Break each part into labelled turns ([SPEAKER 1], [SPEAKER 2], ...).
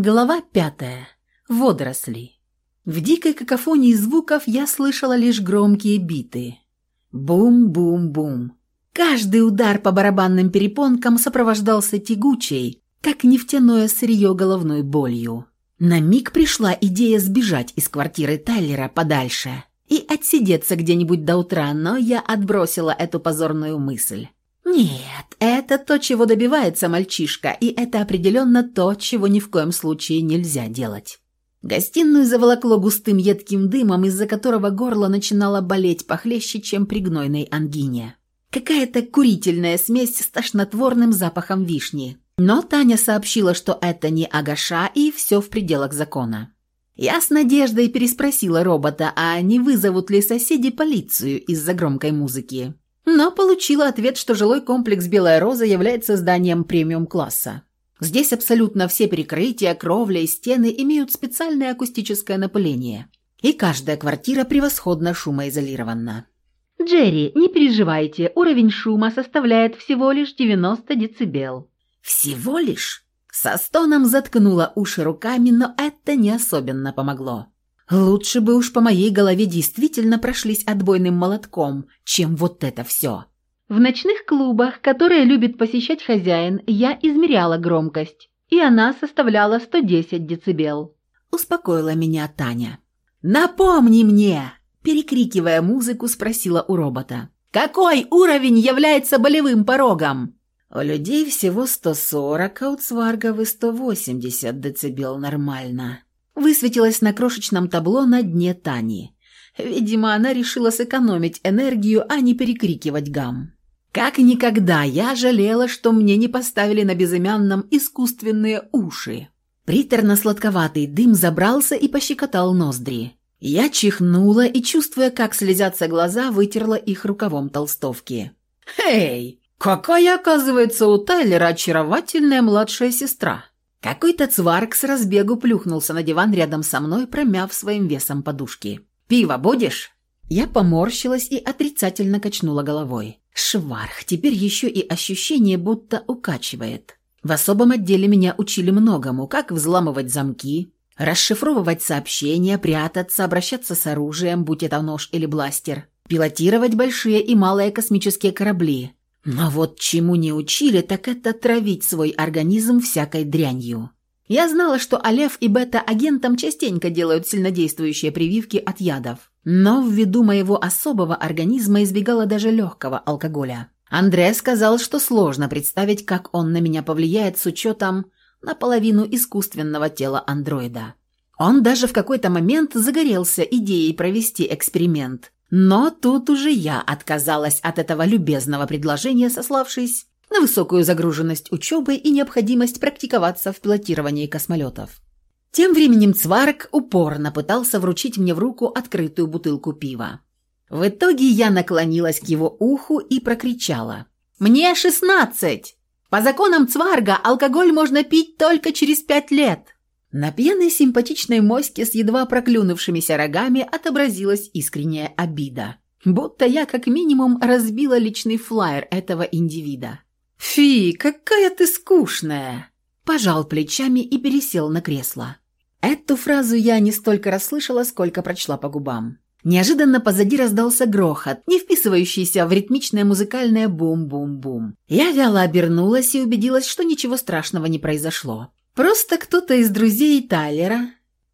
[SPEAKER 1] Глава пятая. Водоросли. В дикой какофонии звуков я слышала лишь громкие биты. Бум-бум-бум. Каждый удар по барабанным перепонкам сопровождался тягучей, как нефтяное сырье головной болью. На миг пришла идея сбежать из квартиры Тайлера подальше и отсидеться где-нибудь до утра, но я отбросила эту позорную мысль. Нет, это то, чего добивается мальчишка, и это определенно то, чего ни в коем случае нельзя делать. Гостиную заволокло густым едким дымом, из-за которого горло начинало болеть похлеще, чем при гнойной ангине. Какая-то курительная смесь с тошнотворным запахом вишни. Но Таня сообщила, что это не агаша и все в пределах закона. Я с надеждой переспросила робота, а не вызовут ли соседи полицию из-за громкой музыки но получила ответ, что жилой комплекс «Белая роза» является зданием премиум-класса. Здесь абсолютно все перекрытия, кровля и стены имеют специальное акустическое напыление, и каждая квартира превосходно шумоизолирована.
[SPEAKER 2] «Джерри, не переживайте, уровень шума составляет всего лишь 90 децибел».
[SPEAKER 1] «Всего лишь?» Со стоном заткнула уши руками, но это не особенно помогло. Лучше бы уж по моей голове действительно прошлись отбойным молотком, чем вот это все.
[SPEAKER 2] В ночных клубах, которые любит посещать хозяин, я измеряла громкость, и она составляла 110 децибел.
[SPEAKER 1] Успокоила меня Таня. «Напомни мне!» Перекрикивая музыку, спросила у робота. «Какой уровень является болевым порогом?» «У людей всего 140, а у и 180 децибел нормально», высветилась на крошечном табло на дне Тани. Видимо, она решила сэкономить энергию, а не перекрикивать гам. Как никогда я жалела, что мне не поставили на безымянном искусственные уши. Приторно-сладковатый дым забрался и пощекотал ноздри. Я чихнула и, чувствуя, как слезятся глаза, вытерла их рукавом толстовки. «Эй, какая, оказывается, у Тайлера очаровательная младшая сестра!» Какой-то цварк с разбегу плюхнулся на диван рядом со мной, промяв своим весом подушки. «Пиво будешь?» Я поморщилась и отрицательно качнула головой. Шварх, теперь еще и ощущение будто укачивает. В особом отделе меня учили многому, как взламывать замки, расшифровывать сообщения, прятаться, обращаться с оружием, будь это нож или бластер, пилотировать большие и малые космические корабли, но вот чему не учили, так это травить свой организм всякой дрянью. Я знала, что Алеф и бета-агентам частенько делают сильнодействующие прививки от ядов. Но ввиду моего особого организма избегала даже легкого алкоголя. Андре сказал, что сложно представить, как он на меня повлияет с учетом наполовину искусственного тела андроида. Он даже в какой-то момент загорелся идеей провести эксперимент, но тут уже я отказалась от этого любезного предложения, сославшись на высокую загруженность учебы и необходимость практиковаться в пилотировании космолетов. Тем временем Цварк упорно пытался вручить мне в руку открытую бутылку пива. В итоге я наклонилась к его уху и прокричала. «Мне шестнадцать! По законам Цварга алкоголь можно пить только через пять лет!» На пьяной симпатичной моське с едва проклюнувшимися рогами отобразилась искренняя обида. Будто я как минимум разбила личный флаер этого индивида. «Фи, какая ты скучная!» Пожал плечами и пересел на кресло. Эту фразу я не столько расслышала, сколько прочла по губам. Неожиданно позади раздался грохот, не вписывающийся в ритмичное музыкальное бум-бум-бум. Я вяло обернулась и убедилась, что ничего страшного не произошло. Просто кто-то из друзей Тайлера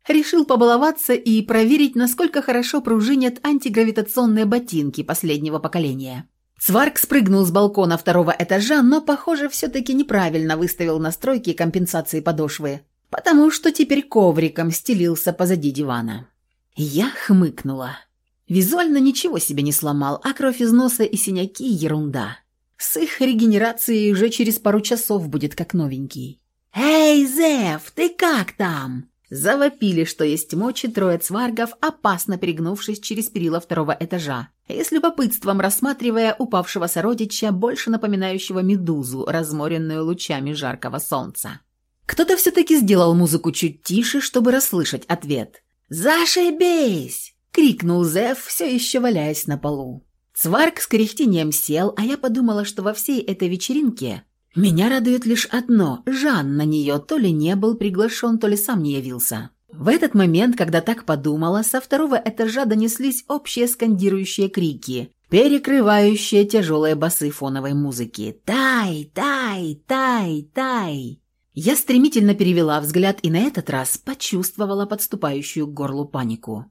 [SPEAKER 1] решил побаловаться и проверить, насколько хорошо пружинят антигравитационные ботинки последнего поколения. Цварк спрыгнул с балкона второго этажа, но, похоже, все-таки неправильно выставил настройки компенсации подошвы, потому что теперь ковриком стелился позади дивана. Я хмыкнула. Визуально ничего себе не сломал, а кровь из носа и синяки – ерунда. С их регенерацией уже через пару часов будет как новенький. «Эй, Зев, ты как там?» Завопили, что есть мочи трое цваргов, опасно перегнувшись через перила второго этажа, и с любопытством рассматривая упавшего сородича, больше напоминающего медузу, разморенную лучами жаркого солнца. Кто-то все-таки сделал музыку чуть тише, чтобы расслышать ответ. «Зашибись!» — крикнул Зев, все еще валяясь на полу. Цварг с кряхтением сел, а я подумала, что во всей этой вечеринке Меня радует лишь одно – Жан на нее то ли не был приглашен, то ли сам не явился. В этот момент, когда так подумала, со второго этажа донеслись общие скандирующие крики, перекрывающие тяжелые басы фоновой музыки. «Тай! Тай! Тай! Тай!» Я стремительно перевела взгляд и на этот раз почувствовала подступающую к горлу панику.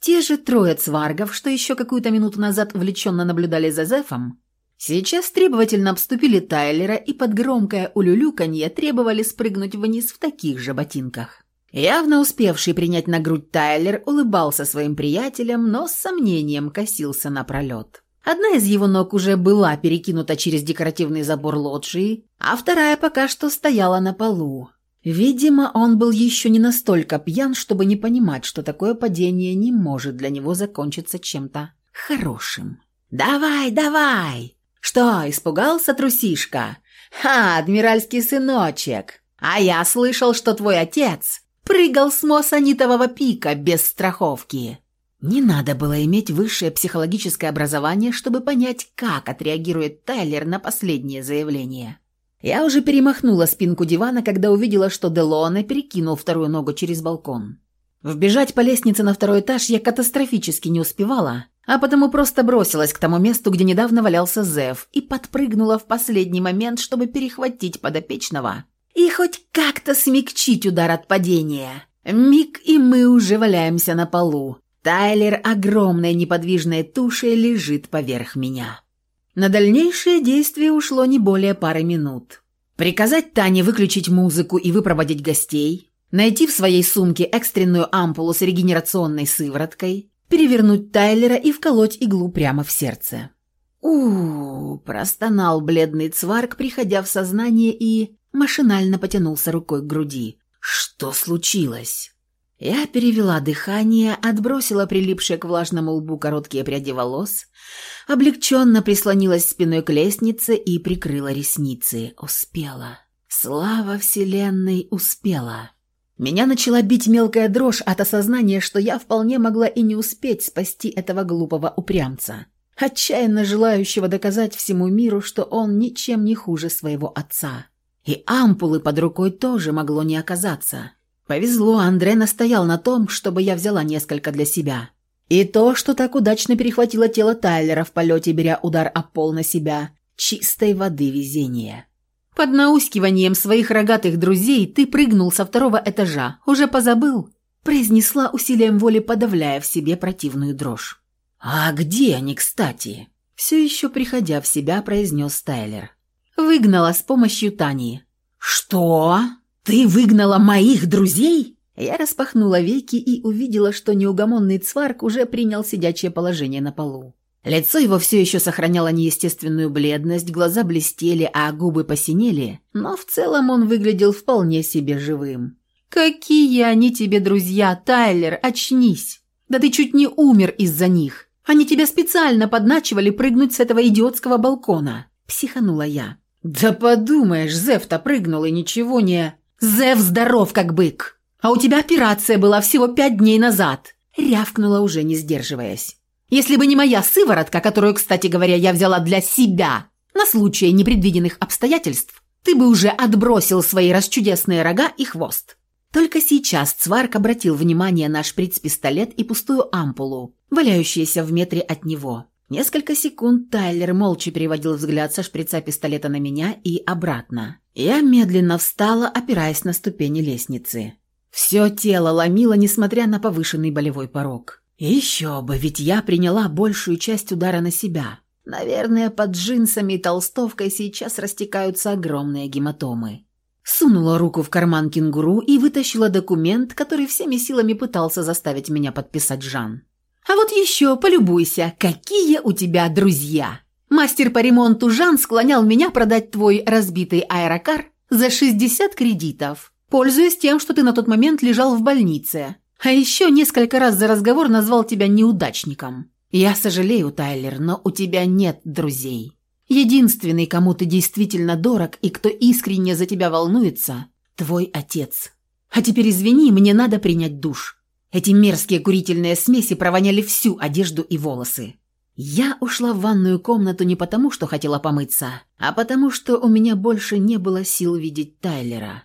[SPEAKER 1] Те же трое цваргов, что еще какую-то минуту назад увлеченно наблюдали за Зефом, сейчас требовательно обступили Тайлера и под громкое улюлюканье требовали спрыгнуть вниз в таких же ботинках. Явно успевший принять на грудь Тайлер улыбался своим приятелям, но с сомнением косился на пролет. Одна из его ног уже была перекинута через декоративный забор лоджии, а вторая пока что стояла на полу. Видимо, он был еще не настолько пьян, чтобы не понимать, что такое падение не может для него закончиться чем-то хорошим. «Давай, давай!» «Что, испугался трусишка?» «Ха, адмиральский сыночек! А я слышал, что твой отец прыгал с Мосанитового пика без страховки!» Не надо было иметь высшее психологическое образование, чтобы понять, как отреагирует Тайлер на последнее заявление. Я уже перемахнула спинку дивана, когда увидела, что Делоне перекинул вторую ногу через балкон. Вбежать по лестнице на второй этаж я катастрофически не успевала, а потому просто бросилась к тому месту, где недавно валялся Зев, и подпрыгнула в последний момент, чтобы перехватить подопечного и хоть как-то смягчить удар от падения. Миг, и мы уже валяемся на полу. Тайлер огромной неподвижной тушей лежит поверх меня. На дальнейшее действие ушло не более пары минут. Приказать Тане выключить музыку и выпроводить гостей, найти в своей сумке экстренную ампулу с регенерационной сывороткой, перевернуть Тайлера и вколоть иглу прямо в сердце. у, простонал бледный цварк, приходя в сознание и машинально потянулся рукой к груди. «Что случилось?» Я перевела дыхание, отбросила прилипшие к влажному лбу короткие пряди волос, облегченно прислонилась спиной к лестнице и прикрыла ресницы. Успела. Слава Вселенной, успела. Меня начала бить мелкая дрожь от осознания, что я вполне могла и не успеть спасти этого глупого упрямца, отчаянно желающего доказать всему миру, что он ничем не хуже своего отца. И ампулы под рукой тоже могло не оказаться. Повезло, Андре настоял на том, чтобы я взяла несколько для себя. И то, что так удачно перехватило тело Тайлера в полете, беря удар о пол на себя, чистой воды везение. Под наускиванием своих рогатых друзей ты прыгнул со второго этажа. Уже позабыл?» произнесла усилием воли, подавляя в себе противную дрожь. «А где они, кстати?» Все еще приходя в себя, произнес Тайлер. «Выгнала с помощью Тани». «Что?» «Ты выгнала моих друзей?» Я распахнула веки и увидела, что неугомонный цварк уже принял сидячее положение на полу. Лицо его все еще сохраняло неестественную бледность, глаза блестели, а губы посинели, но в целом он выглядел вполне себе живым. «Какие они тебе друзья, Тайлер, очнись! Да ты чуть не умер из-за них! Они тебя специально подначивали прыгнуть с этого идиотского балкона!» – психанула я. «Да подумаешь, Зев-то прыгнул и ничего не...» «Зев здоров, как бык! А у тебя операция была всего пять дней назад!» Рявкнула уже, не сдерживаясь. «Если бы не моя сыворотка, которую, кстати говоря, я взяла для себя, на случай непредвиденных обстоятельств, ты бы уже отбросил свои расчудесные рога и хвост». Только сейчас Цварк обратил внимание на шприц-пистолет и пустую ампулу, валяющуюся в метре от него. Несколько секунд Тайлер молча переводил взгляд со шприца пистолета на меня и обратно. Я медленно встала, опираясь на ступени лестницы. Все тело ломило, несмотря на повышенный болевой порог. Еще бы, ведь я приняла большую часть удара на себя. Наверное, под джинсами и толстовкой сейчас растекаются огромные гематомы. Сунула руку в карман кенгуру и вытащила документ, который всеми силами пытался заставить меня подписать Жан. А вот еще полюбуйся, какие у тебя друзья. Мастер по ремонту Жан склонял меня продать твой разбитый аэрокар за 60 кредитов, пользуясь тем, что ты на тот момент лежал в больнице. А еще несколько раз за разговор назвал тебя неудачником. Я сожалею, Тайлер, но у тебя нет друзей. Единственный, кому ты действительно дорог и кто искренне за тебя волнуется – твой отец. А теперь извини, мне надо принять душ. Эти мерзкие курительные смеси провоняли всю одежду и волосы. Я ушла в ванную комнату не потому, что хотела помыться, а потому, что у меня больше не было сил видеть Тайлера.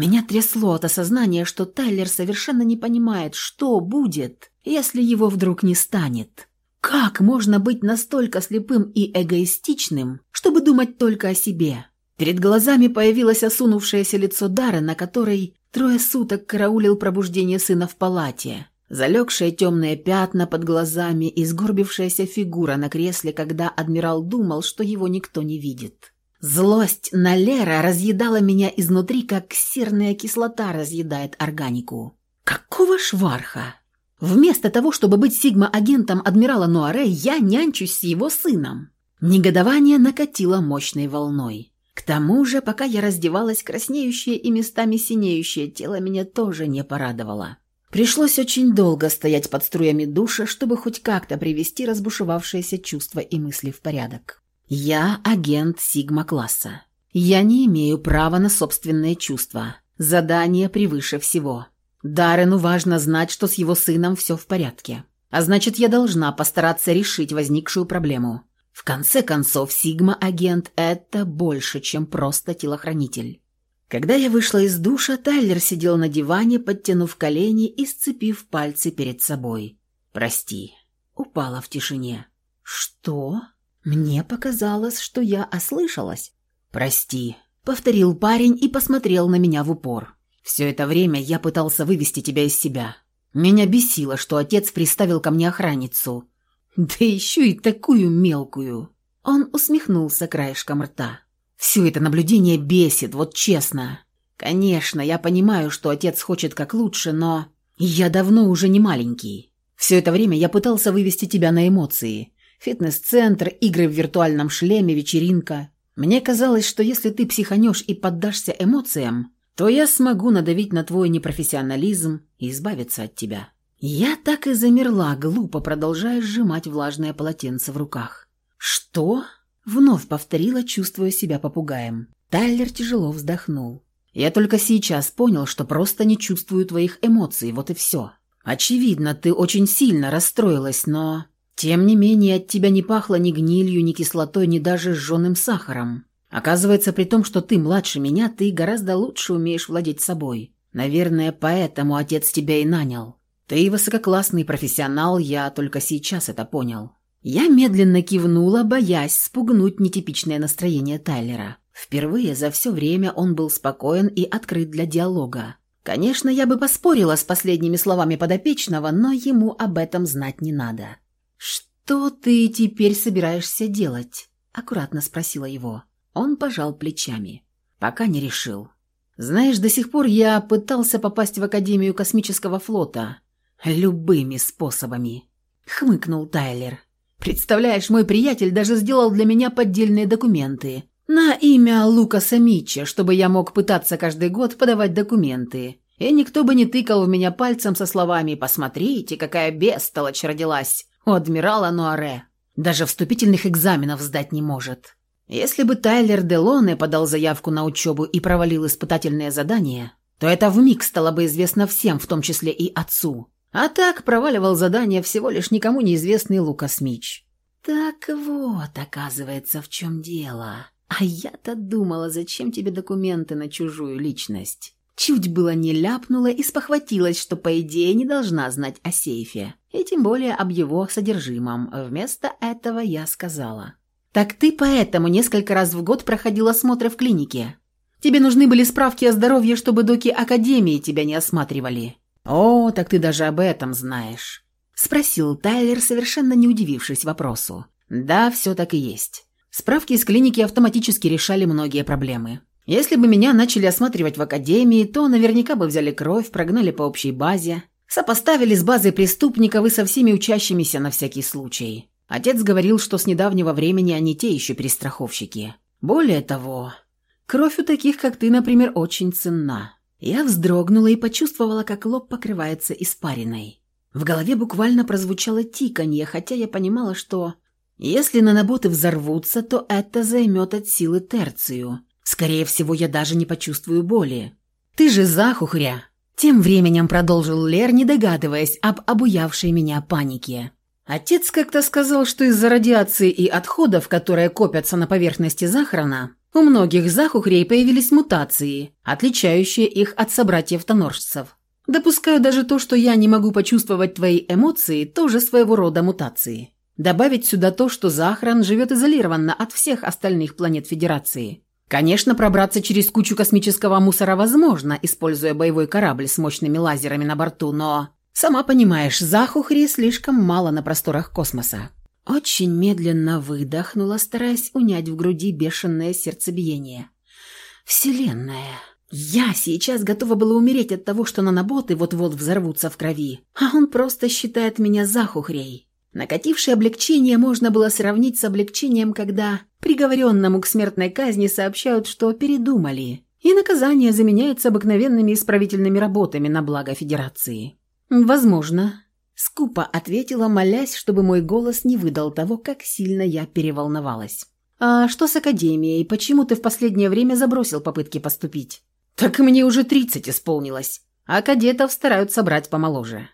[SPEAKER 1] Меня трясло от осознания, что Тайлер совершенно не понимает, что будет, если его вдруг не станет. Как можно быть настолько слепым и эгоистичным, чтобы думать только о себе? Перед глазами появилось осунувшееся лицо Дара, на которой трое суток караулил пробуждение сына в палате. Залегшие темные пятна под глазами и сгорбившаяся фигура на кресле, когда адмирал думал, что его никто не видит. Злость на Лера разъедала меня изнутри, как серная кислота разъедает органику. Какого шварха? Вместо того, чтобы быть сигма-агентом адмирала Нуаре, я нянчусь с его сыном. Негодование накатило мощной волной. К тому же, пока я раздевалась, краснеющее и местами синеющее тело меня тоже не порадовало. Пришлось очень долго стоять под струями душа, чтобы хоть как-то привести разбушевавшиеся чувства и мысли в порядок. Я агент Сигма-класса. Я не имею права на собственные чувства. Задание превыше всего. Даррену важно знать, что с его сыном все в порядке. А значит, я должна постараться решить возникшую проблему. В конце концов, Сигма-агент – это больше, чем просто телохранитель. Когда я вышла из душа, Тайлер сидел на диване, подтянув колени и сцепив пальцы перед собой. «Прости». Упала в тишине. «Что?» Мне показалось, что я ослышалась. «Прости», — повторил парень и посмотрел на меня в упор. «Все это время я пытался вывести тебя из себя. Меня бесило, что отец приставил ко мне охранницу. Да еще и такую мелкую». Он усмехнулся краешком рта. «Все это наблюдение бесит, вот честно. Конечно, я понимаю, что отец хочет как лучше, но... Я давно уже не маленький. Все это время я пытался вывести тебя на эмоции» Фитнес-центр, игры в виртуальном шлеме, вечеринка. Мне казалось, что если ты психанешь и поддашься эмоциям, то я смогу надавить на твой непрофессионализм и избавиться от тебя». Я так и замерла, глупо продолжая сжимать влажное полотенце в руках. «Что?» — вновь повторила, чувствуя себя попугаем. Тайлер тяжело вздохнул. «Я только сейчас понял, что просто не чувствую твоих эмоций, вот и все. Очевидно, ты очень сильно расстроилась, но...» Тем не менее, от тебя не пахло ни гнилью, ни кислотой, ни даже сжженным сахаром. Оказывается, при том, что ты младше меня, ты гораздо лучше умеешь владеть собой. Наверное, поэтому отец тебя и нанял. Ты высококлассный профессионал, я только сейчас это понял. Я медленно кивнула, боясь спугнуть нетипичное настроение Тайлера. Впервые за все время он был спокоен и открыт для диалога. Конечно, я бы поспорила с последними словами подопечного, но ему об этом знать не надо. «Что ты теперь собираешься делать?» – аккуратно спросила его. Он пожал плечами. «Пока не решил. Знаешь, до сих пор я пытался попасть в Академию космического флота. Любыми способами», – хмыкнул Тайлер. «Представляешь, мой приятель даже сделал для меня поддельные документы. На имя Лукаса Митча, чтобы я мог пытаться каждый год подавать документы. И никто бы не тыкал в меня пальцем со словами «Посмотрите, какая бестолочь родилась!» У адмирала Нуаре даже вступительных экзаменов сдать не может. Если бы Тайлер Делоне подал заявку на учебу и провалил испытательные задания, то это вмиг стало бы известно всем, в том числе и отцу. А так проваливал задание всего лишь никому неизвестный Лукас Мич. «Так вот, оказывается, в чем дело. А я-то думала, зачем тебе документы на чужую личность?» Чуть было не ляпнула и спохватилась, что, по идее, не должна знать о сейфе, и тем более об его содержимом. Вместо этого я сказала. «Так ты поэтому несколько раз в год проходил осмотры в клинике. Тебе нужны были справки о здоровье, чтобы доки Академии тебя не осматривали». «О, так ты даже об этом знаешь», – спросил Тайлер, совершенно не удивившись вопросу. «Да, все так и есть. Справки из клиники автоматически решали многие проблемы. Если бы меня начали осматривать в академии, то наверняка бы взяли кровь, прогнали по общей базе, сопоставили с базой преступников и со всеми учащимися на всякий случай. Отец говорил, что с недавнего времени они те еще перестраховщики. Более того, кровь у таких, как ты, например, очень ценна. Я вздрогнула и почувствовала, как лоб покрывается испариной. В голове буквально прозвучало тиканье, хотя я понимала, что если наноботы взорвутся, то это займет от силы терцию – Скорее всего, я даже не почувствую боли. Ты же захухря. Тем временем продолжил Лер, не догадываясь об обуявшей меня панике. Отец как-то сказал, что из-за радиации и отходов, которые копятся на поверхности захрана, у многих захухрей появились мутации, отличающие их от собратьев-тоноржцев. Допускаю даже то, что я не могу почувствовать твои эмоции, тоже своего рода мутации. Добавить сюда то, что Захран живет изолированно от всех остальных планет Федерации. Конечно, пробраться через кучу космического мусора возможно, используя боевой корабль с мощными лазерами на борту, но... Сама понимаешь, Захухри слишком мало на просторах космоса. Очень медленно выдохнула, стараясь унять в груди бешеное сердцебиение. «Вселенная!» Я сейчас готова была умереть от того, что наноботы вот-вот взорвутся в крови, а он просто считает меня захухрей. Накатившее облегчение можно было сравнить с облегчением, когда приговоренному к смертной казни сообщают, что передумали, и наказание заменяется обыкновенными исправительными работами на благо Федерации. «Возможно», — скупо ответила, молясь, чтобы мой голос не выдал того, как сильно я переволновалась. «А что с Академией? Почему ты в последнее время забросил попытки поступить?» «Так мне уже тридцать исполнилось, а кадетов стараются собрать помоложе».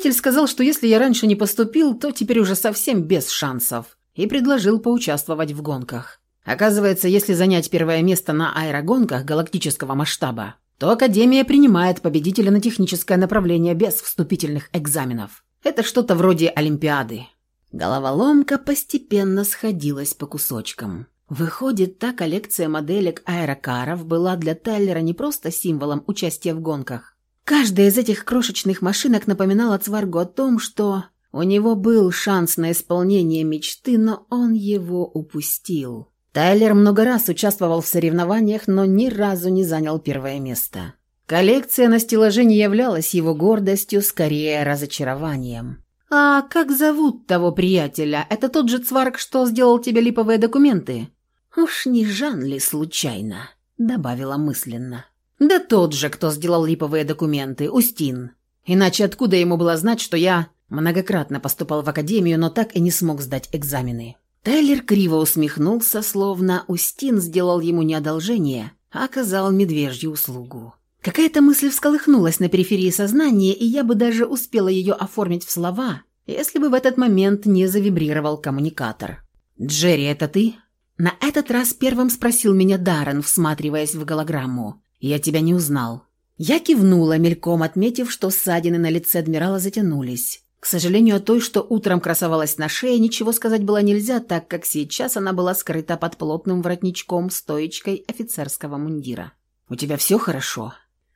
[SPEAKER 1] Приятель сказал, что если я раньше не поступил, то теперь уже совсем без шансов, и предложил поучаствовать в гонках. Оказывается, если занять первое место на аэрогонках галактического масштаба, то Академия принимает победителя на техническое направление без вступительных экзаменов. Это что-то вроде Олимпиады. Головоломка постепенно сходилась по кусочкам. Выходит, та коллекция моделек аэрокаров была для Тайлера не просто символом участия в гонках, Каждая из этих крошечных машинок напоминала Цваргу о том, что у него был шанс на исполнение мечты, но он его упустил. Тайлер много раз участвовал в соревнованиях, но ни разу не занял первое место. Коллекция на стеллаже не являлась его гордостью, скорее разочарованием. «А как зовут того приятеля? Это тот же Цварг, что сделал тебе липовые документы?» «Уж не Жан ли случайно?» – добавила мысленно. Да тот же, кто сделал липовые документы, Устин. Иначе откуда ему было знать, что я многократно поступал в академию, но так и не смог сдать экзамены? Тайлер криво усмехнулся, словно Устин сделал ему не одолжение, а оказал медвежью услугу. Какая-то мысль всколыхнулась на периферии сознания, и я бы даже успела ее оформить в слова, если бы в этот момент не завибрировал коммуникатор. «Джерри, это ты?» На этот раз первым спросил меня Даррен, всматриваясь в голограмму. «Я тебя не узнал». Я кивнула, мельком отметив, что ссадины на лице адмирала затянулись. К сожалению, о той, что утром красовалась на шее, ничего сказать было нельзя, так как сейчас она была скрыта под плотным воротничком стоечкой офицерского мундира. «У тебя все хорошо?»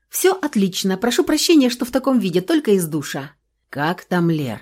[SPEAKER 1] «Все отлично. Прошу прощения, что в таком виде, только из душа». «Как там Лер?»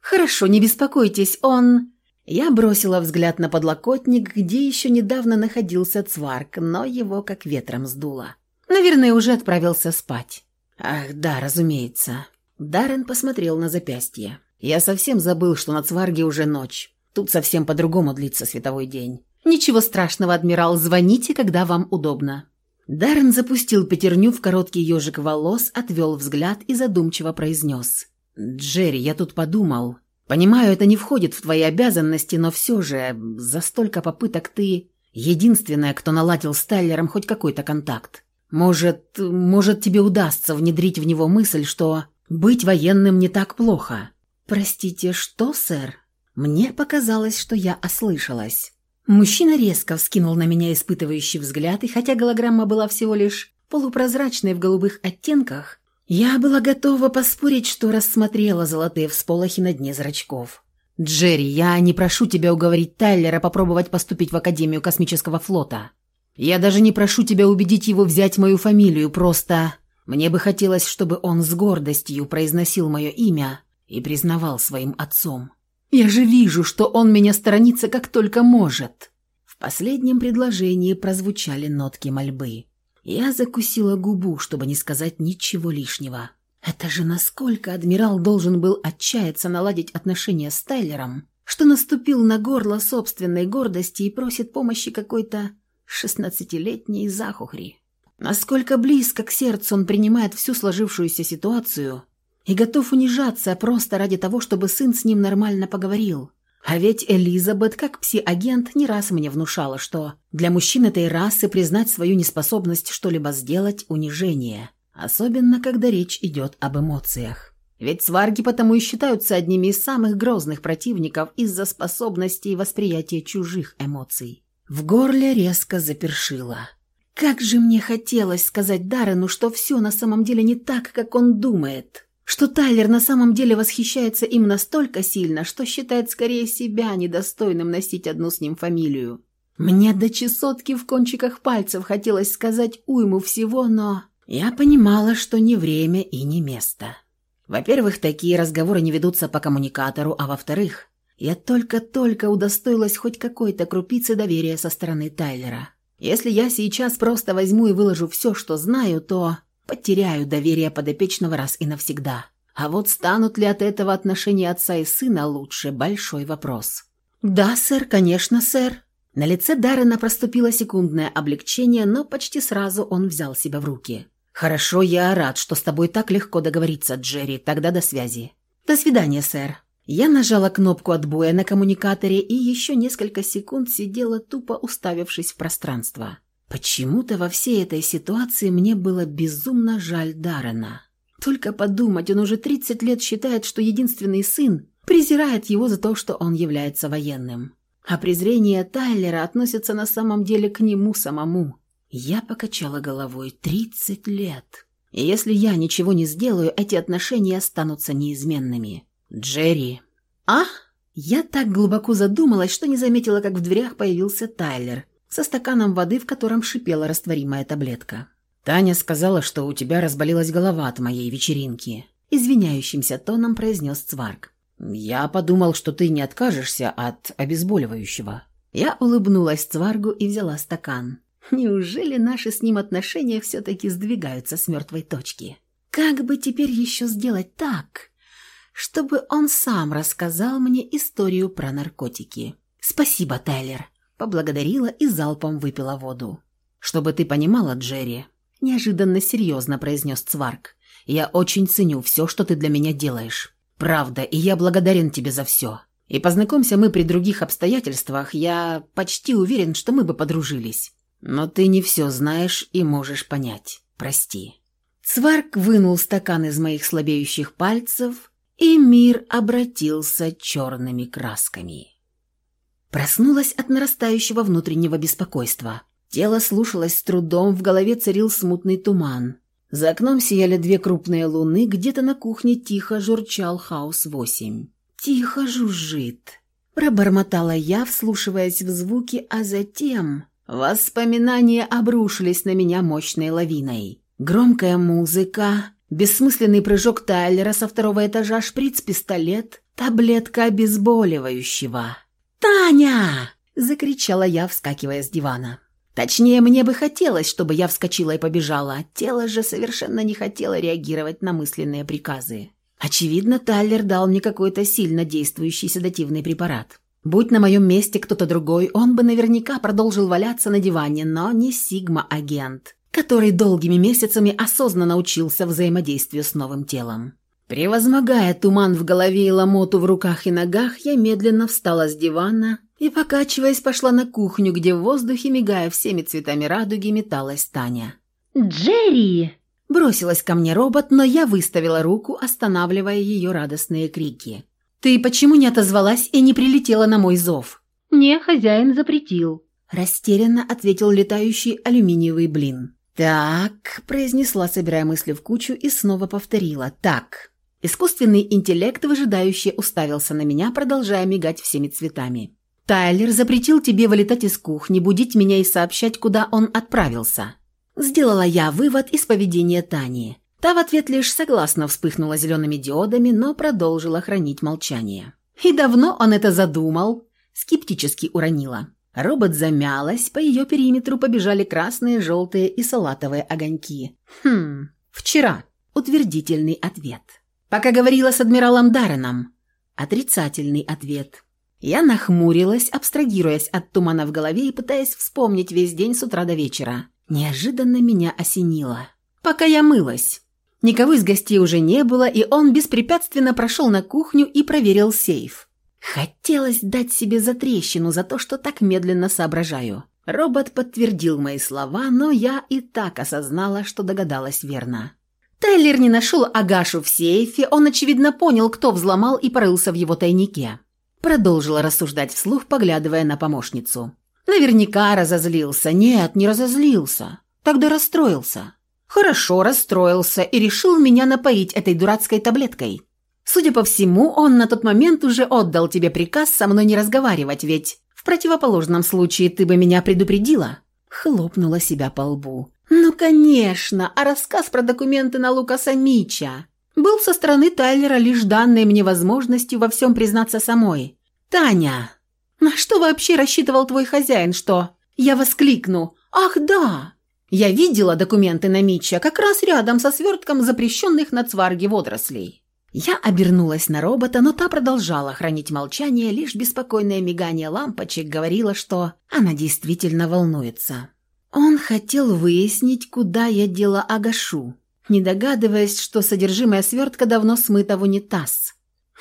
[SPEAKER 1] «Хорошо, не беспокойтесь, он...» Я бросила взгляд на подлокотник, где еще недавно находился Цварк, но его как ветром сдуло. Наверное, уже отправился спать. Ах, да, разумеется. Даррен посмотрел на запястье. Я совсем забыл, что на Цварге уже ночь. Тут совсем по-другому длится световой день. Ничего страшного, адмирал, звоните, когда вам удобно. Даррен запустил пятерню в короткий ежик волос, отвел взгляд и задумчиво произнес. «Джерри, я тут подумал. Понимаю, это не входит в твои обязанности, но все же за столько попыток ты единственная, кто наладил с Тайлером хоть какой-то контакт. Может, может тебе удастся внедрить в него мысль, что быть военным не так плохо. Простите, что, сэр? Мне показалось, что я ослышалась. Мужчина резко вскинул на меня испытывающий взгляд, и хотя голограмма была всего лишь полупрозрачной в голубых оттенках, я была готова поспорить, что рассмотрела золотые всполохи на дне зрачков. «Джерри, я не прошу тебя уговорить Тайлера попробовать поступить в Академию космического флота. Я даже не прошу тебя убедить его взять мою фамилию, просто мне бы хотелось, чтобы он с гордостью произносил мое имя и признавал своим отцом. Я же вижу, что он меня сторонится как только может». В последнем предложении прозвучали нотки мольбы. Я закусила губу, чтобы не сказать ничего лишнего. Это же насколько адмирал должен был отчаяться наладить отношения с Тайлером, что наступил на горло собственной гордости и просит помощи какой-то шестнадцатилетней Захухри. Насколько близко к сердцу он принимает всю сложившуюся ситуацию и готов унижаться просто ради того, чтобы сын с ним нормально поговорил. А ведь Элизабет, как пси-агент, не раз мне внушала, что для мужчин этой расы признать свою неспособность что-либо сделать – унижение. Особенно, когда речь идет об эмоциях. Ведь сварги потому и считаются одними из самых грозных противников из-за способностей восприятия чужих эмоций. В горле резко запершило. Как же мне хотелось сказать Даррену, что все на самом деле не так, как он думает. Что Тайлер на самом деле восхищается им настолько сильно, что считает скорее себя недостойным носить одну с ним фамилию. Мне до чесотки в кончиках пальцев хотелось сказать уйму всего, но я понимала, что не время и не место. Во-первых, такие разговоры не ведутся по коммуникатору, а во-вторых, я только-только удостоилась хоть какой-то крупицы доверия со стороны Тайлера. Если я сейчас просто возьму и выложу все, что знаю, то потеряю доверие подопечного раз и навсегда. А вот станут ли от этого отношения отца и сына лучше – большой вопрос. «Да, сэр, конечно, сэр». На лице Даррена проступило секундное облегчение, но почти сразу он взял себя в руки. «Хорошо, я рад, что с тобой так легко договориться, Джерри. Тогда до связи». «До свидания, сэр». Я нажала кнопку отбоя на коммуникаторе и еще несколько секунд сидела тупо уставившись в пространство. Почему-то во всей этой ситуации мне было безумно жаль Даррена. Только подумать, он уже 30 лет считает, что единственный сын презирает его за то, что он является военным. А презрение Тайлера относится на самом деле к нему самому. Я покачала головой. «Тридцать лет!» И если я ничего не сделаю, эти отношения останутся неизменными. Джерри. А? Я так глубоко задумалась, что не заметила, как в дверях появился Тайлер со стаканом воды, в котором шипела растворимая таблетка. Таня сказала, что у тебя разболелась голова от моей вечеринки. Извиняющимся тоном произнес Цварк. «Я подумал, что ты не откажешься от обезболивающего». Я улыбнулась Цваргу и взяла стакан. Неужели наши с ним отношения все-таки сдвигаются с мертвой точки? Как бы теперь еще сделать так, чтобы он сам рассказал мне историю про наркотики? Спасибо, Тайлер. Поблагодарила и залпом выпила воду. Чтобы ты понимала, Джерри, неожиданно серьезно произнес Цварк. Я очень ценю все, что ты для меня делаешь. Правда, и я благодарен тебе за все. И познакомься мы при других обстоятельствах, я почти уверен, что мы бы подружились. Но ты не все знаешь и можешь понять. Прости». Цварк вынул стакан из моих слабеющих пальцев, и мир обратился черными красками. Проснулась от нарастающего внутреннего беспокойства. Тело слушалось с трудом, в голове царил смутный туман. За окном сияли две крупные луны, где-то на кухне тихо журчал хаос-8. «Тихо жужжит», – пробормотала я, вслушиваясь в звуки, а затем Воспоминания обрушились на меня мощной лавиной. Громкая музыка, бессмысленный прыжок Тайлера со второго этажа, шприц-пистолет, таблетка обезболивающего. «Таня!» – закричала я, вскакивая с дивана. Точнее, мне бы хотелось, чтобы я вскочила и побежала. Тело же совершенно не хотело реагировать на мысленные приказы. Очевидно, Тайлер дал мне какой-то сильно действующий седативный препарат. Будь на моем месте кто-то другой, он бы наверняка продолжил валяться на диване, но не Сигма-агент, который долгими месяцами осознанно учился взаимодействию с новым телом. Превозмогая туман в голове и ломоту в руках и ногах, я медленно встала с дивана и, покачиваясь, пошла на кухню, где в воздухе, мигая всеми цветами радуги, металась Таня.
[SPEAKER 2] «Джерри!»
[SPEAKER 1] Бросилась ко мне робот, но я выставила руку, останавливая ее радостные крики. «Ты почему не отозвалась и не прилетела на мой зов?»
[SPEAKER 2] «Мне хозяин запретил», –
[SPEAKER 1] растерянно ответил летающий алюминиевый блин. «Так», – произнесла, собирая мысли в кучу, и снова повторила. «Так». Искусственный интеллект, выжидающе уставился на меня, продолжая мигать всеми цветами. «Тайлер запретил тебе вылетать из кухни, будить меня и сообщать, куда он отправился». Сделала я вывод из поведения Тани. Та в ответ лишь согласно вспыхнула зелеными диодами, но продолжила хранить молчание. «И давно он это задумал?» – скептически уронила. Робот замялась, по ее периметру побежали красные, желтые и салатовые огоньки. «Хм, вчера», – утвердительный ответ. «Пока говорила с адмиралом Дарреном». Отрицательный ответ. Я нахмурилась, абстрагируясь от тумана в голове и пытаясь вспомнить весь день с утра до вечера. Неожиданно меня осенило. «Пока я мылась». Никого из гостей уже не было, и он беспрепятственно прошел на кухню и проверил сейф. Хотелось дать себе затрещину за то, что так медленно соображаю. Робот подтвердил мои слова, но я и так осознала, что догадалась верно. Тайлер не нашел Агашу в сейфе, он, очевидно, понял, кто взломал и порылся в его тайнике. Продолжила рассуждать вслух, поглядывая на помощницу. Наверняка разозлился. Нет, не разозлился. Тогда расстроился. Хорошо расстроился и решил меня напоить этой дурацкой таблеткой. Судя по всему, он на тот момент уже отдал тебе приказ со мной не разговаривать, ведь в противоположном случае ты бы меня предупредила. Хлопнула себя по лбу. Ну, конечно, а рассказ про документы на Лукаса Мича был со стороны Тайлера лишь данной мне возможностью во всем признаться самой. «Таня, на что вообще рассчитывал твой хозяин, что?» Я воскликну. «Ах, да! Я видела документы на Митча как раз рядом со свертком запрещенных на цварге водорослей». Я обернулась на робота, но та продолжала хранить молчание, лишь беспокойное мигание лампочек говорило, что она действительно волнуется. Он хотел выяснить, куда я дела Агашу, не догадываясь, что содержимое свертка давно смыто в унитаз.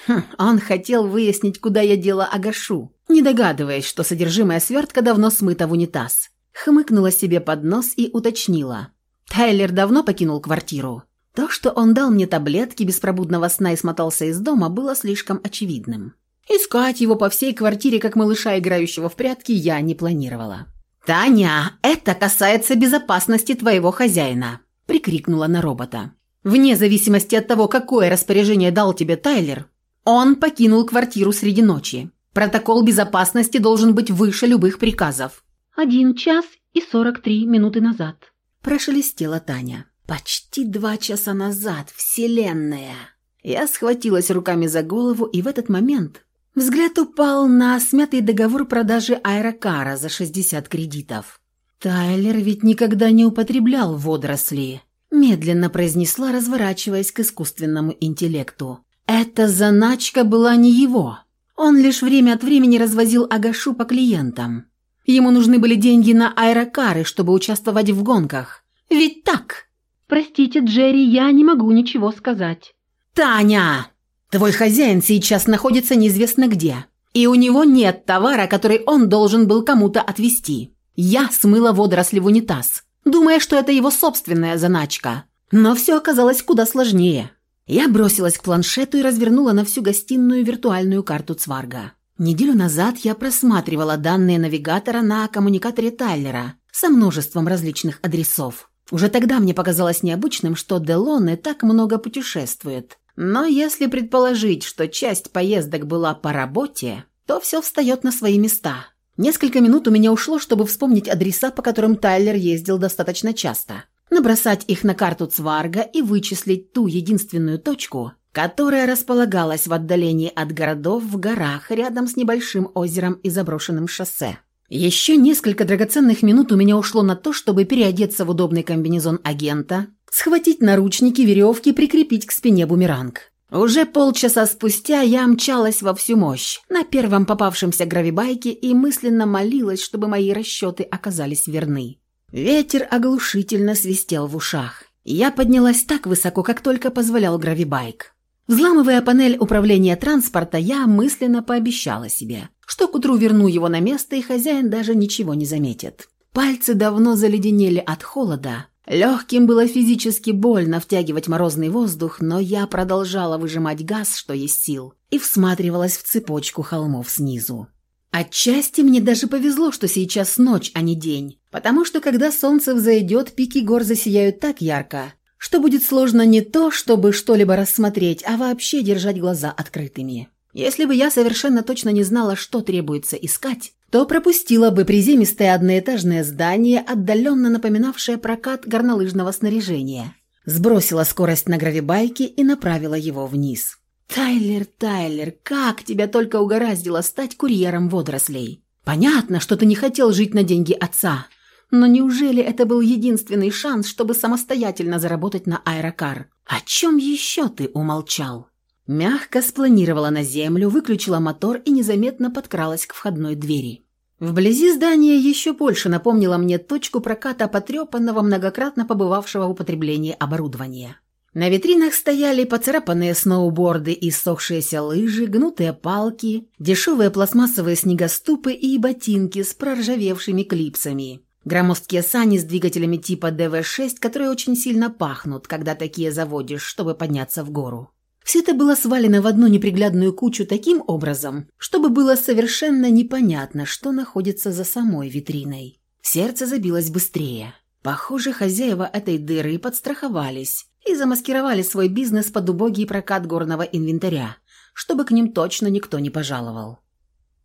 [SPEAKER 1] Хм, он хотел выяснить, куда я дела Агашу, не догадываясь, что содержимое свертка давно смыто в унитаз. Хмыкнула себе под нос и уточнила. Тайлер давно покинул квартиру. То, что он дал мне таблетки беспробудного сна и смотался из дома, было слишком очевидным. Искать его по всей квартире, как малыша, играющего в прятки, я не планировала. «Таня, это касается безопасности твоего хозяина», – прикрикнула на робота. «Вне зависимости от того, какое распоряжение дал тебе Тайлер, он покинул квартиру среди ночи. Протокол безопасности должен быть выше любых приказов».
[SPEAKER 2] «Один час и сорок три минуты назад», –
[SPEAKER 1] прошелестела Таня. Почти два часа назад, вселенная. Я схватилась руками за голову, и в этот момент взгляд упал на смятый договор продажи аэрокара за 60 кредитов. Тайлер ведь никогда не употреблял водоросли, медленно произнесла, разворачиваясь к искусственному интеллекту. Эта заначка была не его. Он лишь время от времени развозил Агашу по клиентам. Ему нужны были деньги на аэрокары, чтобы участвовать в гонках. Ведь так?
[SPEAKER 2] «Простите, Джерри, я не могу ничего сказать».
[SPEAKER 1] «Таня! Твой хозяин сейчас находится неизвестно где, и у него нет товара, который он должен был кому-то отвезти. Я смыла водоросли в унитаз, думая, что это его собственная заначка. Но все оказалось куда сложнее». Я бросилась к планшету и развернула на всю гостиную виртуальную карту Цварга. Неделю назад я просматривала данные навигатора на коммуникаторе Тайлера со множеством различных адресов. Уже тогда мне показалось необычным, что Делоне так много путешествует. Но если предположить, что часть поездок была по работе, то все встает на свои места. Несколько минут у меня ушло, чтобы вспомнить адреса, по которым Тайлер ездил достаточно часто. Набросать их на карту Цварга и вычислить ту единственную точку, которая располагалась в отдалении от городов в горах рядом с небольшим озером и заброшенным шоссе. Еще несколько драгоценных минут у меня ушло на то, чтобы переодеться в удобный комбинезон агента, схватить наручники, веревки прикрепить к спине бумеранг. Уже полчаса спустя я мчалась во всю мощь на первом попавшемся гравибайке и мысленно молилась, чтобы мои расчеты оказались верны. Ветер оглушительно свистел в ушах. Я поднялась так высоко, как только позволял гравибайк. Взламывая панель управления транспорта, я мысленно пообещала себе, что к утру верну его на место, и хозяин даже ничего не заметит. Пальцы давно заледенели от холода. Легким было физически больно втягивать морозный воздух, но я продолжала выжимать газ, что есть сил, и всматривалась в цепочку холмов снизу. Отчасти мне даже повезло, что сейчас ночь, а не день, потому что когда солнце взойдет, пики гор засияют так ярко, что будет сложно не то, чтобы что-либо рассмотреть, а вообще держать глаза открытыми. Если бы я совершенно точно не знала, что требуется искать, то пропустила бы приземистое одноэтажное здание, отдаленно напоминавшее прокат горнолыжного снаряжения. Сбросила скорость на гравибайке и направила его вниз. «Тайлер, Тайлер, как тебя только угораздило стать курьером водорослей? Понятно, что ты не хотел жить на деньги отца, но неужели это был единственный шанс, чтобы самостоятельно заработать на аэрокар? О чем еще ты умолчал?» Мягко спланировала на землю, выключила мотор и незаметно подкралась к входной двери. Вблизи здания еще больше напомнило мне точку проката потрепанного, многократно побывавшего в употреблении оборудования. На витринах стояли поцарапанные сноуборды и сохшиеся лыжи, гнутые палки, дешевые пластмассовые снегоступы и ботинки с проржавевшими клипсами. Громоздкие сани с двигателями типа ДВ-6, которые очень сильно пахнут, когда такие заводишь, чтобы подняться в гору. Все это было свалено в одну неприглядную кучу таким образом, чтобы было совершенно непонятно, что находится за самой витриной. Сердце забилось быстрее. Похоже, хозяева этой дыры подстраховались и замаскировали свой бизнес под убогий прокат горного инвентаря, чтобы к ним точно никто не пожаловал.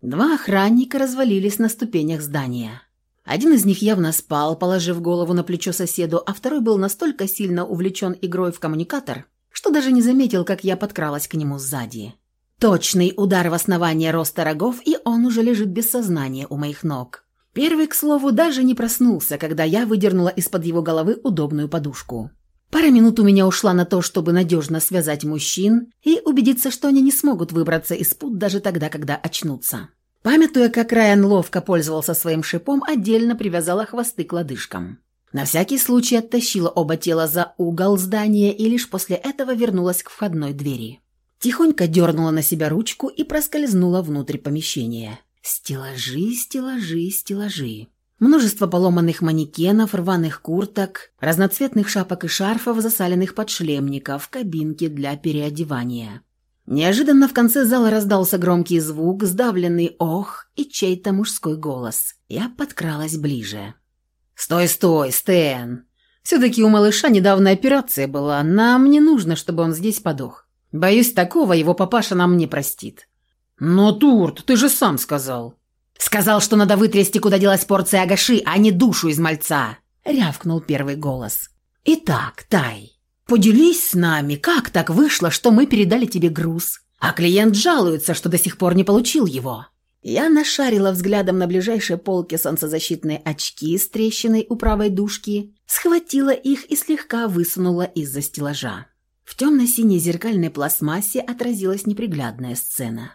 [SPEAKER 1] Два охранника развалились на ступенях здания. Один из них явно спал, положив голову на плечо соседу, а второй был настолько сильно увлечен игрой в коммуникатор, что даже не заметил, как я подкралась к нему сзади. Точный удар в основание роста рогов, и он уже лежит без сознания у моих ног. Первый, к слову, даже не проснулся, когда я выдернула из-под его головы удобную подушку. Пара минут у меня ушла на то, чтобы надежно связать мужчин и убедиться, что они не смогут выбраться из пут даже тогда, когда очнутся. Памятуя, как Райан ловко пользовался своим шипом, отдельно привязала хвосты к лодыжкам. На всякий случай оттащила оба тела за угол здания и лишь после этого вернулась к входной двери. Тихонько дернула на себя ручку и проскользнула внутрь помещения. Стеллажи, стеллажи, стеллажи. Множество поломанных манекенов, рваных курток, разноцветных шапок и шарфов, засаленных подшлемников, кабинки для переодевания. Неожиданно в конце зала раздался громкий звук, сдавленный ох и чей-то мужской голос. Я подкралась ближе. «Стой, стой, Стэн! Все-таки у малыша недавно операция была, нам не нужно, чтобы он здесь подох. Боюсь, такого его папаша нам не простит». «Но, Турт, ты же сам сказал». «Сказал, что надо вытрясти, куда делась порция агаши, а не душу из мальца», — рявкнул первый голос. «Итак, Тай, поделись с нами, как так вышло, что мы передали тебе груз, а клиент жалуется, что до сих пор не получил его». Я нашарила взглядом на ближайшей полке солнцезащитные очки с трещиной у правой дужки, схватила их и слегка высунула из-за стеллажа. В темно-синей зеркальной пластмассе отразилась неприглядная сцена.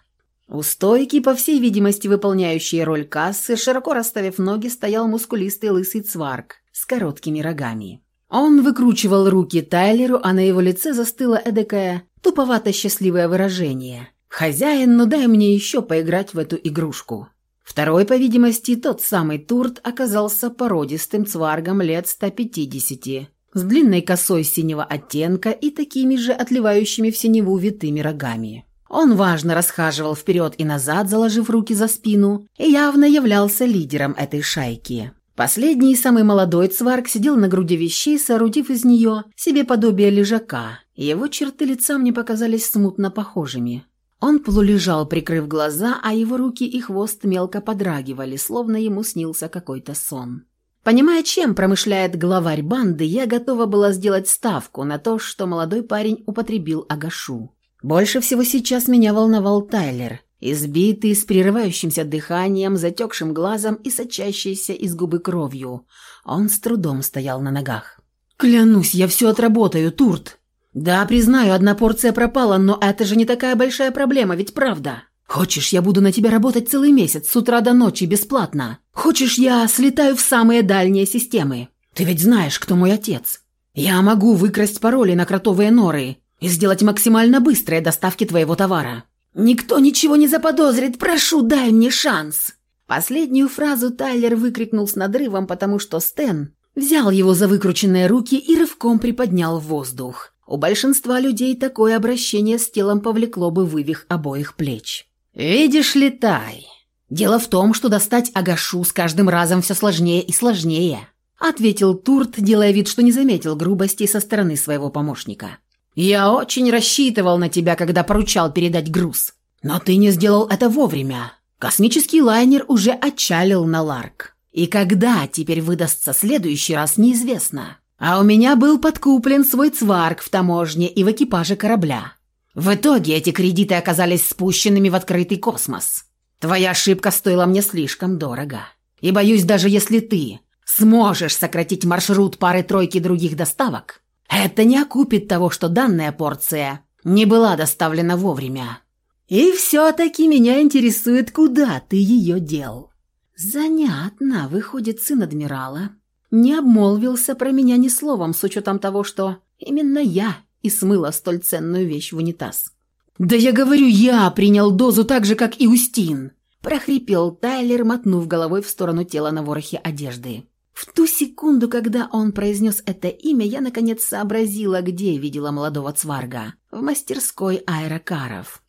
[SPEAKER 1] У стойки, по всей видимости выполняющей роль кассы, широко расставив ноги, стоял мускулистый лысый цварк с короткими рогами. Он выкручивал руки Тайлеру, а на его лице застыло эдакое туповато-счастливое выражение – «Хозяин, ну дай мне еще поиграть в эту игрушку». Второй, по видимости, тот самый Турт оказался породистым цваргом лет 150, с длинной косой синего оттенка и такими же отливающими в синеву витыми рогами. Он важно расхаживал вперед и назад, заложив руки за спину, и явно являлся лидером этой шайки. Последний, самый молодой цварг, сидел на груди вещей, соорудив из нее себе подобие лежака, и его черты лица мне показались смутно похожими. Он полулежал, прикрыв глаза, а его руки и хвост мелко подрагивали, словно ему снился какой-то сон. Понимая, чем промышляет главарь банды, я готова была сделать ставку на то, что молодой парень употребил агашу. Больше всего сейчас меня волновал Тайлер, избитый, с прерывающимся дыханием, затекшим глазом и сочащейся из губы кровью. Он с трудом стоял на ногах. «Клянусь, я все отработаю, Турт!» «Да, признаю, одна порция пропала, но это же не такая большая проблема, ведь правда? Хочешь, я буду на тебя работать целый месяц, с утра до ночи, бесплатно? Хочешь, я слетаю в самые дальние системы? Ты ведь знаешь, кто мой отец. Я могу выкрасть пароли на кротовые норы и сделать максимально быстрые доставки твоего товара. Никто ничего не заподозрит, прошу, дай мне шанс!» Последнюю фразу Тайлер выкрикнул с надрывом, потому что Стэн взял его за выкрученные руки и рывком приподнял в воздух. У большинства людей такое обращение с телом повлекло бы вывих обоих плеч. «Видишь ли, Тай, дело в том, что достать Агашу с каждым разом все сложнее и сложнее», ответил Турт, делая вид, что не заметил грубости со стороны своего помощника. «Я очень рассчитывал на тебя, когда поручал передать груз. Но ты не сделал это вовремя. Космический лайнер уже отчалил на Ларк. И когда теперь выдастся следующий раз, неизвестно. А у меня был подкуплен свой цварк в таможне и в экипаже корабля. В итоге эти кредиты оказались спущенными в открытый космос. Твоя ошибка стоила мне слишком дорого. И боюсь, даже если ты сможешь сократить маршрут пары-тройки других доставок, это не окупит того, что данная порция не была доставлена вовремя. И все-таки меня интересует, куда ты ее дел. Занятно, выходит, сын адмирала не обмолвился про меня ни словом, с учетом того, что именно я и смыла столь ценную вещь в унитаз. «Да я говорю, я принял дозу так же, как и Устин!» – прохрипел Тайлер, мотнув головой в сторону тела на ворохе одежды. В ту секунду, когда он произнес это имя, я наконец сообразила, где видела молодого цварга. В мастерской аэрокаров.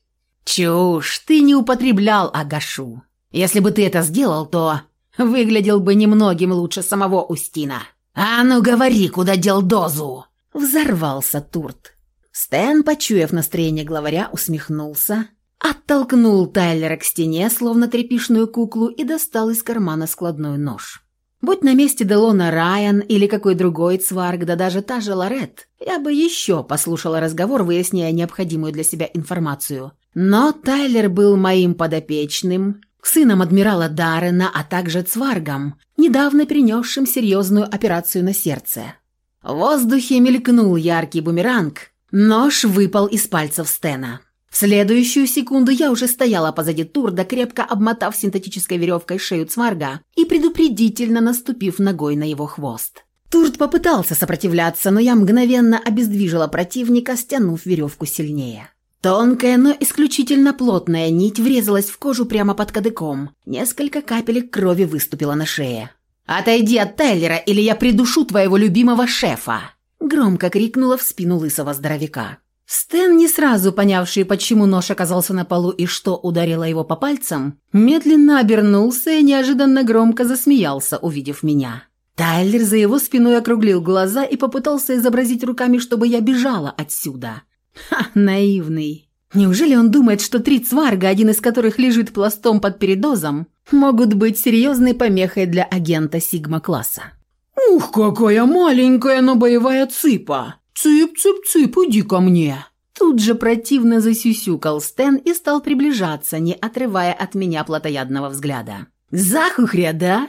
[SPEAKER 1] «Чушь! Ты не употреблял агашу. Если бы ты это сделал, то выглядел бы немногим лучше самого Устина. А ну говори, куда дел дозу!» Взорвался Турт. Стэн, почуяв настроение главаря, усмехнулся, оттолкнул Тайлера к стене, словно тряпишную куклу, и достал из кармана складной нож. Будь на месте Делона Райан или какой другой цварг, да даже та же Лорет, я бы еще послушала разговор, выясняя необходимую для себя информацию. Но Тайлер был моим подопечным, сыном адмирала Даррена, а также цваргом, недавно перенесшим серьезную операцию на сердце. В воздухе мелькнул яркий бумеранг, нож выпал из пальцев Стена. В следующую секунду я уже стояла позади Турда, крепко обмотав синтетической веревкой шею Цварга и предупредительно наступив ногой на его хвост. Турд попытался сопротивляться, но я мгновенно обездвижила противника, стянув веревку сильнее. Тонкая, но исключительно плотная нить врезалась в кожу прямо под кадыком. Несколько капелек крови выступило на шее. «Отойди от Тайлера, или я придушу твоего любимого шефа!» Громко крикнула в спину лысого здоровяка. Стэн, не сразу понявший, почему нож оказался на полу и что ударило его по пальцам, медленно обернулся и неожиданно громко засмеялся, увидев меня. Тайлер за его спиной округлил глаза и попытался изобразить руками, чтобы я бежала отсюда. Ха, наивный. Неужели он думает, что три цварга, один из которых лежит пластом под передозом, могут быть серьезной помехой для агента Сигма-класса? «Ух, какая маленькая, но боевая цыпа!» «Цып-цып-цып, иди ко мне!» Тут же противно засюсюкал Стэн и стал приближаться, не отрывая от меня плотоядного взгляда. «Захухря, да?»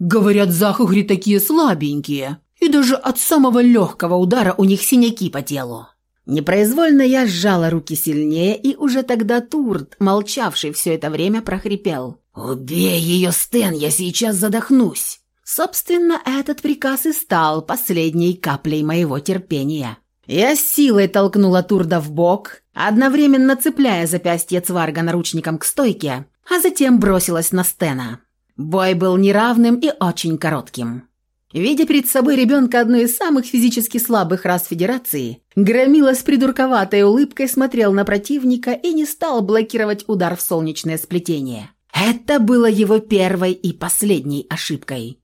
[SPEAKER 1] «Говорят, захухри такие слабенькие, и даже от самого легкого удара у них синяки по телу». Непроизвольно я сжала руки сильнее, и уже тогда Турт, молчавший все это время, прохрипел. «Убей ее, Стэн, я сейчас задохнусь!» Собственно, этот приказ и стал последней каплей моего терпения. Я силой толкнула Турда в бок, одновременно цепляя запястье Цварга наручником к стойке, а затем бросилась на Стена. Бой был неравным и очень коротким. Видя перед собой ребенка одной из самых физически слабых рас Федерации, Громила с придурковатой улыбкой смотрел на противника и не стал блокировать удар в солнечное сплетение. Это было его первой и последней ошибкой.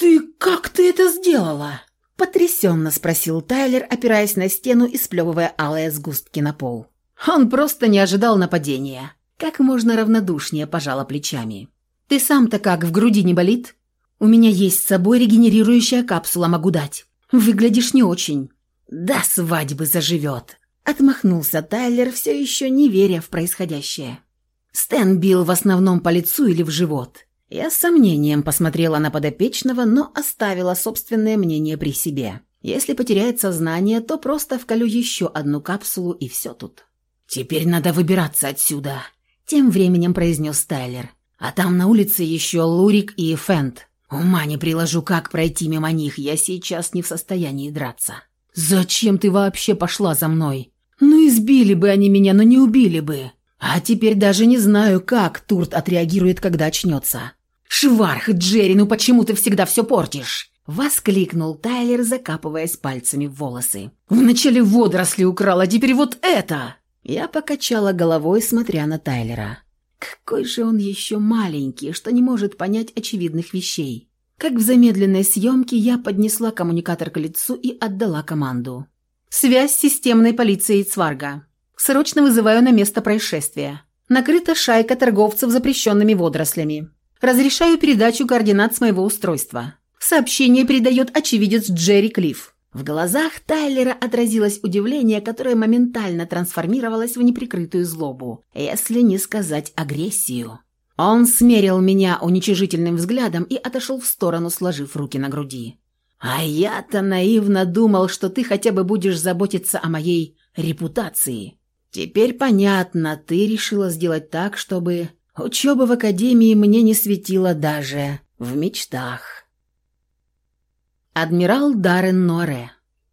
[SPEAKER 1] «Ты как ты это сделала?» Потрясенно спросил Тайлер, опираясь на стену и сплевывая алые сгустки на пол. Он просто не ожидал нападения. Как можно равнодушнее пожала плечами. «Ты сам-то как, в груди не болит?» «У меня есть с собой регенерирующая капсула, могу дать. Выглядишь не очень». «Да свадьбы заживет», — отмахнулся Тайлер, все еще не веря в происходящее. Стэн бил в основном по лицу или в живот. Я с сомнением посмотрела на подопечного, но оставила собственное мнение при себе. Если потеряет сознание, то просто вколю еще одну капсулу и все тут. «Теперь надо выбираться отсюда», — тем временем произнес Тайлер. «А там на улице еще Лурик и Фент. Ума не приложу, как пройти мимо них, я сейчас не в состоянии драться». «Зачем ты вообще пошла за мной? Ну избили бы они меня, но не убили бы. А теперь даже не знаю, как Турт отреагирует, когда очнется. «Шварх, Джерри, ну почему ты всегда все портишь?» Воскликнул Тайлер, закапываясь пальцами в волосы. «Вначале водоросли украл, а теперь вот это!» Я покачала головой, смотря на Тайлера. Какой же он еще маленький, что не может понять очевидных вещей. Как в замедленной съемке я поднесла коммуникатор к лицу и отдала команду. «Связь с системной полицией Цварга. Срочно вызываю на место происшествия. Накрыта шайка торговцев запрещенными водорослями. Разрешаю передачу координат с моего устройства. Сообщение передает очевидец Джерри Клифф. В глазах Тайлера отразилось удивление, которое моментально трансформировалось в неприкрытую злобу, если не сказать агрессию. Он смерил меня уничижительным взглядом и отошел в сторону, сложив руки на груди. «А я-то наивно думал, что ты хотя бы будешь заботиться о моей репутации. Теперь понятно, ты решила сделать так, чтобы Учеба в академии мне не светила даже в мечтах. Адмирал Даррен Норе.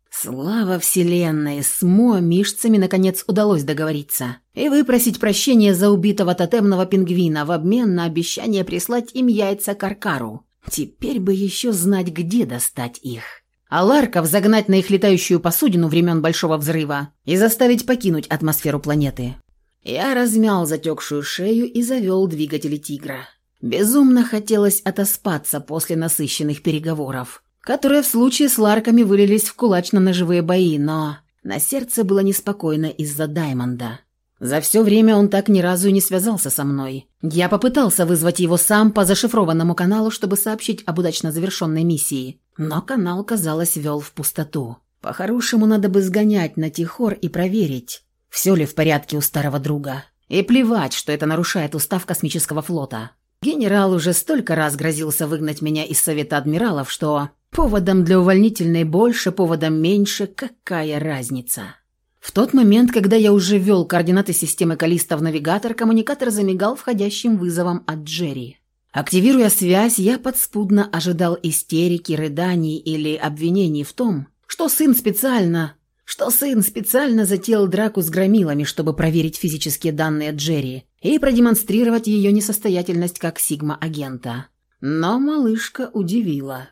[SPEAKER 1] Слава вселенной, с Мо мишцами наконец удалось договориться и выпросить прощения за убитого тотемного пингвина в обмен на обещание прислать им яйца Каркару. Теперь бы еще знать, где достать их. А Ларков загнать на их летающую посудину времен Большого Взрыва и заставить покинуть атмосферу планеты. Я размял затекшую шею и завел двигатели «Тигра». Безумно хотелось отоспаться после насыщенных переговоров, которые в случае с Ларками вылились в кулачно-ножевые бои, но на сердце было неспокойно из-за Даймонда. За все время он так ни разу и не связался со мной. Я попытался вызвать его сам по зашифрованному каналу, чтобы сообщить об удачно завершенной миссии, но канал, казалось, вел в пустоту. По-хорошему, надо бы сгонять на Тихор и проверить, все ли в порядке у старого друга. И плевать, что это нарушает устав космического флота. Генерал уже столько раз грозился выгнать меня из Совета Адмиралов, что поводом для увольнительной больше, поводом меньше, какая разница. В тот момент, когда я уже ввел координаты системы Калиста в навигатор, коммуникатор замигал входящим вызовом от Джерри. Активируя связь, я подспудно ожидал истерики, рыданий или обвинений в том, что сын специально, что сын специально затеял драку с громилами, чтобы проверить физические данные Джерри и продемонстрировать ее несостоятельность как сигма-агента. Но малышка удивила.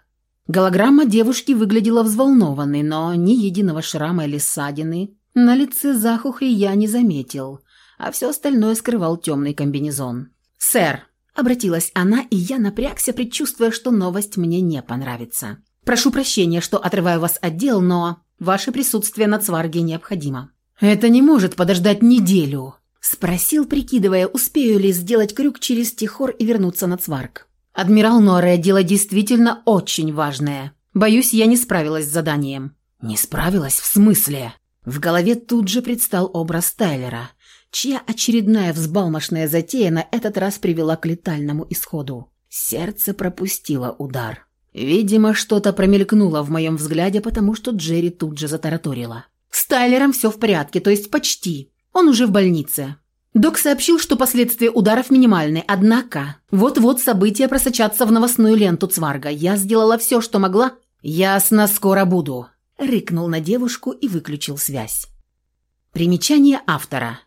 [SPEAKER 1] Голограмма девушки выглядела взволнованной, но ни единого шрама или ссадины на лице Захухри я не заметил, а все остальное скрывал темный комбинезон. «Сэр!» – обратилась она, и я напрягся, предчувствуя, что новость мне не понравится. «Прошу прощения, что отрываю вас от дел, но ваше присутствие на Цварге необходимо». «Это не может подождать неделю», Спросил, прикидывая, успею ли сделать крюк через Тихор и вернуться на Цварк. «Адмирал Норе, дело действительно очень важное. Боюсь, я не справилась с заданием». «Не справилась? В смысле?» В голове тут же предстал образ Тайлера, чья очередная взбалмошная затея на этот раз привела к летальному исходу. Сердце пропустило удар. Видимо, что-то промелькнуло в моем взгляде, потому что Джерри тут же затараторила. «С Тайлером все в порядке, то есть почти. Он уже в больнице. Док сообщил, что последствия ударов минимальны, однако вот-вот события просочатся в новостную ленту Цварга. Я сделала все, что могла. Ясно, скоро буду. Рыкнул на девушку и выключил связь. Примечание автора.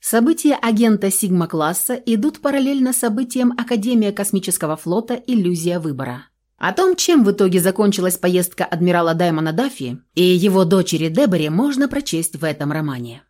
[SPEAKER 1] События агента Сигма-класса идут параллельно событиям Академия космического флота «Иллюзия выбора». О том, чем в итоге закончилась поездка адмирала Даймона Даффи и его дочери Дебори, можно прочесть в этом романе.